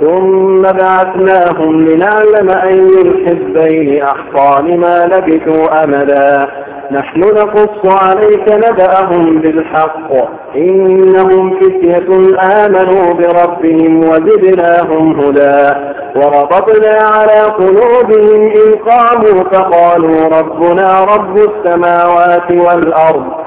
ثم بعثناهم لنعلم أي الحزبين أحصى لما لبثوا أمدا. نحن نقص عليك نبأهم بالحق. إنهم فتية آمنوا بربهم وزدناهم هدى. وربطنا على قلوبهم إن قاموا فقالوا ربنا رب السماوات والأرض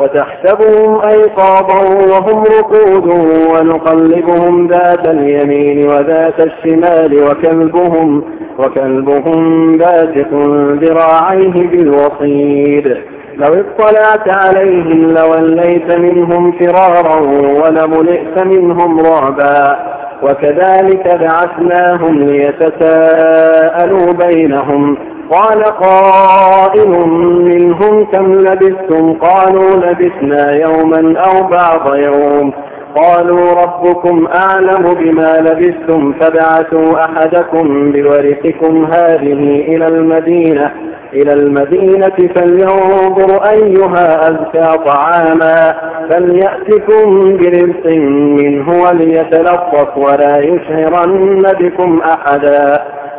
وتحسبهم أيقاظا وهم رقود ونقلبهم ذات اليمين وذات الشمال وكلبهم وكلبهم باسط ذراعيه بالوصيد. لو اطلعت عليهم لوليت منهم فرارا ولملئت منهم رعبا. وكذلك بعثناهم ليتساءلوا بينهم. قال قائل منهم كم لبثتم قالوا لبثنا يوما أو بعض يوم قالوا ربكم أعلم بما لبثتم فابعثوا أحدكم بورثكم هذه إلى المدينة إلى المدينة فلينظر أيها أزكى طعاما فليأتكم برزق منه وليتلطف ولا يشهرن بكم أحدا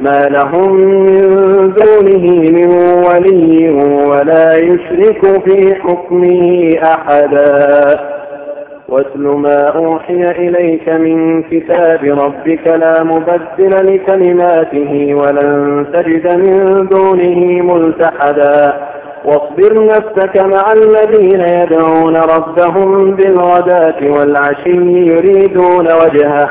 ما لهم من دونه من ولي ولا يشرك في حكمه أحدا. واتل ما أوحي إليك من كتاب ربك لا مبدل لكلماته ولن تجد من دونه ملتحدا. واصبر نفسك مع الذين يدعون ربهم بالغداة والعشي يريدون وجهه.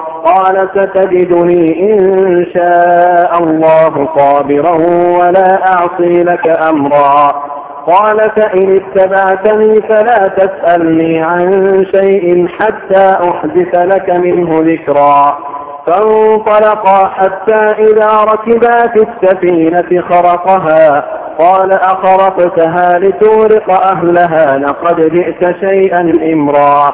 قال ستجدني إن شاء الله صابرا ولا أعصي لك أمرا. قال فإن اتبعتني فلا تسألني عن شيء حتى أحدث لك منه ذكرا. فانطلقا حتى إذا ركبا في السفينة خرقها. قال أخرقتها لتورق أهلها لقد جئت شيئا إمرا.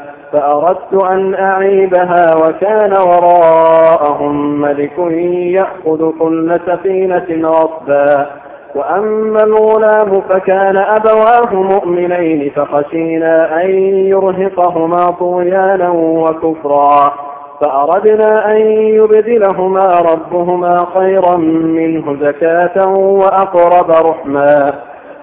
فأردت أن أعيبها وكان وراءهم ملك يأخذ كل سفينة غصبا وأما الغلام فكان أبواه مؤمنين فخشينا أن يرهقهما طغيانا وكفرا. فأردنا أن يبدلهما ربهما خيرا منه زكاة وأقرب رحما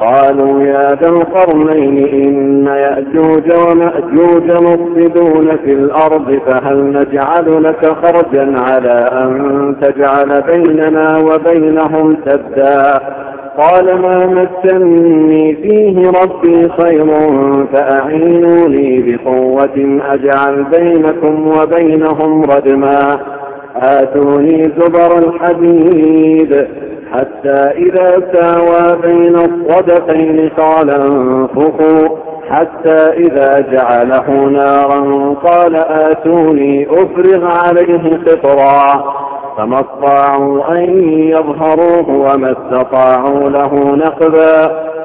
قالوا يا ذا القرنين إن يأجوج ومأجوج مفسدون في الأرض فهل نجعل لك خرجا على أن تجعل بيننا وبينهم سدا؟ قال ما مكني فيه ربي خير فأعينوني بقوة أجعل بينكم وبينهم ردما. آتوني زبر الحديد. حتى إذا ساوى بين الصدفين قال انفقوا. حتى إذا جعله نارا قال آتوني أفرغ عليه قطرا. فما استطاعوا أن يظهروه وما استطاعوا له نقبا.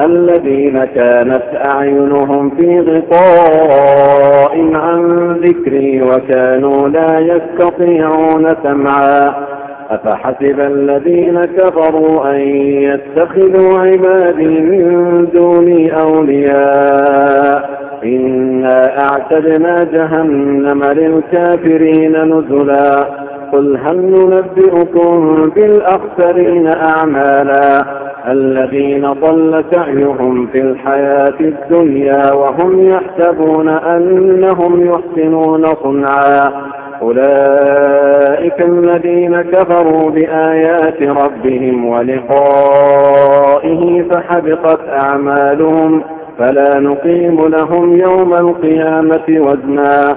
الذين كانت أعينهم في غطاء عن ذكري وكانوا لا يستطيعون سمعا. أفحسب الذين كفروا أن يتخذوا عبادي من دوني أولياء؟ إنا أعتدنا جهنم للكافرين نزلا. قل هل ننبئكم بالأخسرين أعمالا؟ الذين ضل سعيهم في الحياة الدنيا وهم يحسبون أنهم يحسنون صنعا. أولئك الذين كفروا بآيات ربهم ولقائه فحبطت أعمالهم. فلا نقيم لهم يوم القيامة وزنا.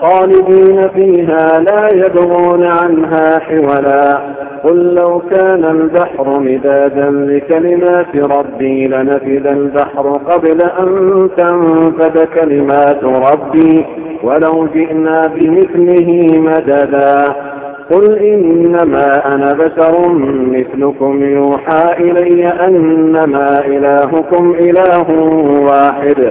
خالدين فيها لا يبغون عنها حولا. قل لو كان البحر مدادا لكلمات ربي لنفد البحر قبل أن تنفد كلمات ربي ولو جئنا بمثله مددا. قل إنما أنا بشر مثلكم يوحى إلي أنما إلهكم إله واحد.